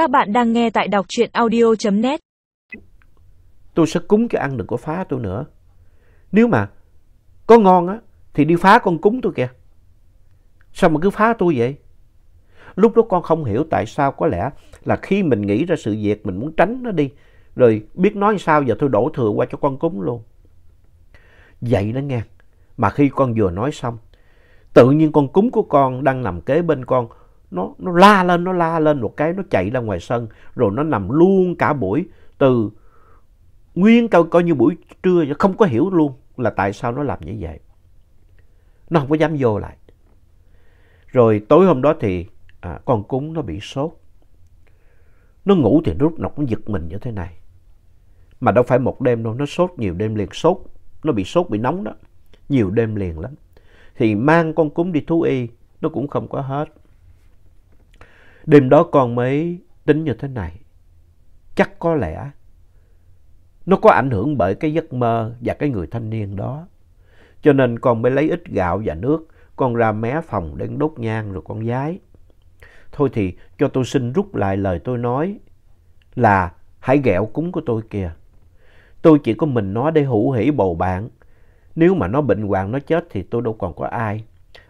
Các bạn đang nghe tại đọc truyện audio.net. Tôi sẽ cúng cho ăn đừng có phá tôi nữa. Nếu mà có ngon á thì đi phá con cúng tôi kìa. Sao mà cứ phá tôi vậy? Lúc đó con không hiểu tại sao có lẽ là khi mình nghĩ ra sự việc mình muốn tránh nó đi. Rồi biết nói sao giờ tôi đổ thừa qua cho con cúng luôn. Vậy đó nghe. Mà khi con vừa nói xong, tự nhiên con cúng của con đang nằm kế bên con. Nó, nó la lên, nó la lên một cái, nó chạy ra ngoài sân. Rồi nó nằm luôn cả buổi từ nguyên coi, coi như buổi trưa, không có hiểu luôn là tại sao nó làm như vậy. Nó không có dám vô lại. Rồi tối hôm đó thì à, con cúng nó bị sốt. Nó ngủ thì lúc nào cũng giật mình như thế này. Mà đâu phải một đêm đâu, nó sốt nhiều đêm liền sốt. Nó bị sốt, bị nóng đó. Nhiều đêm liền lắm. Thì mang con cúng đi thú y, nó cũng không có hết. Đêm đó con mới tính như thế này. Chắc có lẽ nó có ảnh hưởng bởi cái giấc mơ và cái người thanh niên đó. Cho nên con mới lấy ít gạo và nước, con ra mé phòng để đốt nhang rồi con giái. Thôi thì cho tôi xin rút lại lời tôi nói là hãy ghẹo cúng của tôi kìa. Tôi chỉ có mình nó để hữu hỉ bầu bạn. Nếu mà nó bệnh hoạn nó chết thì tôi đâu còn có ai.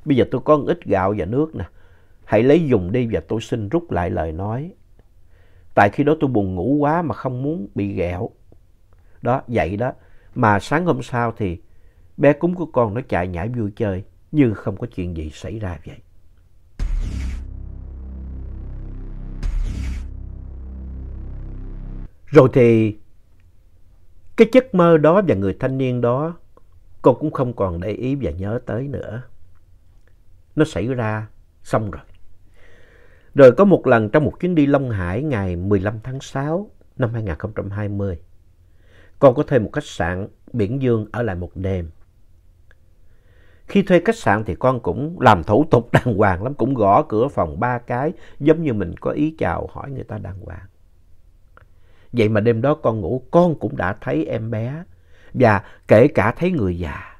Bây giờ tôi có một ít gạo và nước nè. Hãy lấy dùng đi và tôi xin rút lại lời nói. Tại khi đó tôi buồn ngủ quá mà không muốn bị ghẹo. Đó, vậy đó. Mà sáng hôm sau thì bé cúng của con nó chạy nhảy vui chơi như không có chuyện gì xảy ra vậy. Rồi thì cái giấc mơ đó và người thanh niên đó con cũng không còn để ý và nhớ tới nữa. Nó xảy ra xong rồi. Rồi có một lần trong một chuyến đi Long Hải ngày 15 tháng 6 năm 2020, con có thuê một khách sạn Biển Dương ở lại một đêm. Khi thuê khách sạn thì con cũng làm thủ tục đàng hoàng lắm, cũng gõ cửa phòng ba cái giống như mình có ý chào hỏi người ta đàng hoàng. Vậy mà đêm đó con ngủ con cũng đã thấy em bé và kể cả thấy người già.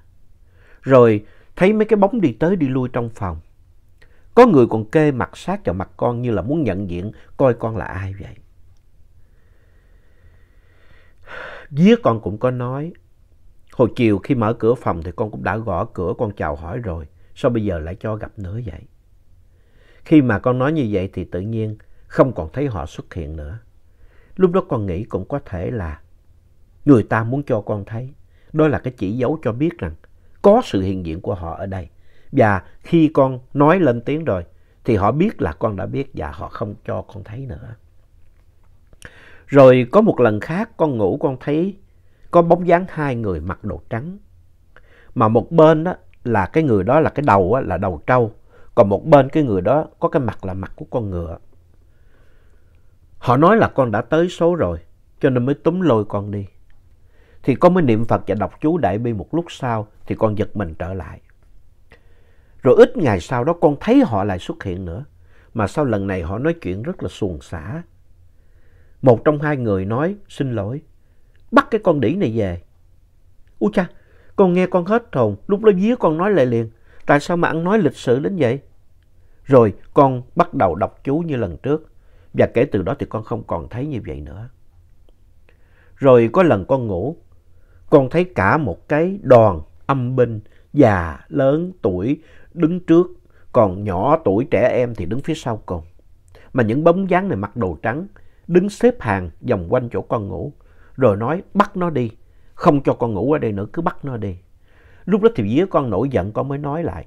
Rồi thấy mấy cái bóng đi tới đi lui trong phòng. Có người còn kê mặt sát vào mặt con như là muốn nhận diện coi con là ai vậy. Vía con cũng có nói. Hồi chiều khi mở cửa phòng thì con cũng đã gõ cửa, con chào hỏi rồi. Sao bây giờ lại cho gặp nữa vậy? Khi mà con nói như vậy thì tự nhiên không còn thấy họ xuất hiện nữa. Lúc đó con nghĩ cũng có thể là người ta muốn cho con thấy. Đó là cái chỉ dấu cho biết rằng có sự hiện diện của họ ở đây. Và khi con nói lên tiếng rồi, thì họ biết là con đã biết và họ không cho con thấy nữa. Rồi có một lần khác, con ngủ, con thấy có bóng dáng hai người mặc đồ trắng. Mà một bên đó là cái người đó là cái đầu là đầu trâu. Còn một bên cái người đó có cái mặt là mặt của con ngựa. Họ nói là con đã tới số rồi, cho nên mới túm lôi con đi. Thì con mới niệm Phật và đọc chú Đại Bi một lúc sau, thì con giật mình trở lại. Rồi ít ngày sau đó con thấy họ lại xuất hiện nữa. Mà sau lần này họ nói chuyện rất là xuồng xả. Một trong hai người nói xin lỗi. Bắt cái con đĩ này về. Úi cha, con nghe con hết hồn. Lúc đó vía con nói lại liền. Tại sao mà ăn nói lịch sự đến vậy? Rồi con bắt đầu đọc chú như lần trước. Và kể từ đó thì con không còn thấy như vậy nữa. Rồi có lần con ngủ, con thấy cả một cái đoàn âm binh già, lớn, tuổi đứng trước, còn nhỏ tuổi trẻ em thì đứng phía sau cùng. Mà những bóng dáng này mặc đồ trắng, đứng xếp hàng vòng quanh chỗ con ngủ, rồi nói bắt nó đi, không cho con ngủ ở đây nữa, cứ bắt nó đi. Lúc đó thì vía con nổi giận con mới nói lại,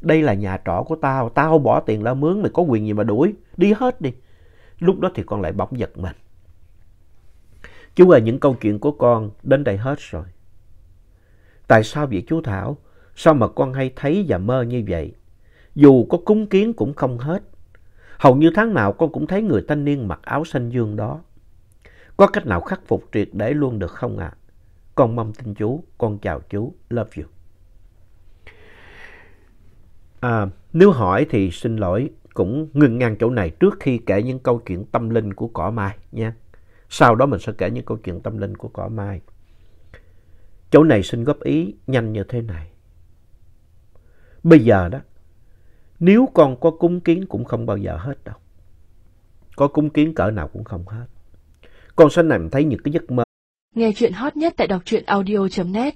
đây là nhà trọ của tao, tao bỏ tiền ra mướn, mày có quyền gì mà đuổi, đi hết đi. Lúc đó thì con lại bỗng giật mình. Chú ơi, những câu chuyện của con đến đây hết rồi. Tại sao vậy chú Thảo? Sao mà con hay thấy và mơ như vậy? Dù có cúng kiến cũng không hết. Hầu như tháng nào con cũng thấy người thanh niên mặc áo xanh dương đó. Có cách nào khắc phục triệt để luôn được không ạ? À? Con mong tin chú, con chào chú, love you. À, nếu hỏi thì xin lỗi, cũng ngừng ngang chỗ này trước khi kể những câu chuyện tâm linh của cỏ mai nha. Sau đó mình sẽ kể những câu chuyện tâm linh của cỏ mai. Chỗ này xin góp ý nhanh như thế này. Bây giờ đó, nếu con có cúng kiến cũng không bao giờ hết đâu. Có cúng kiến cỡ nào cũng không hết. Con sẽ nằm thấy những cái giấc mơ. Nghe chuyện hot nhất tại đọc truyện audio.net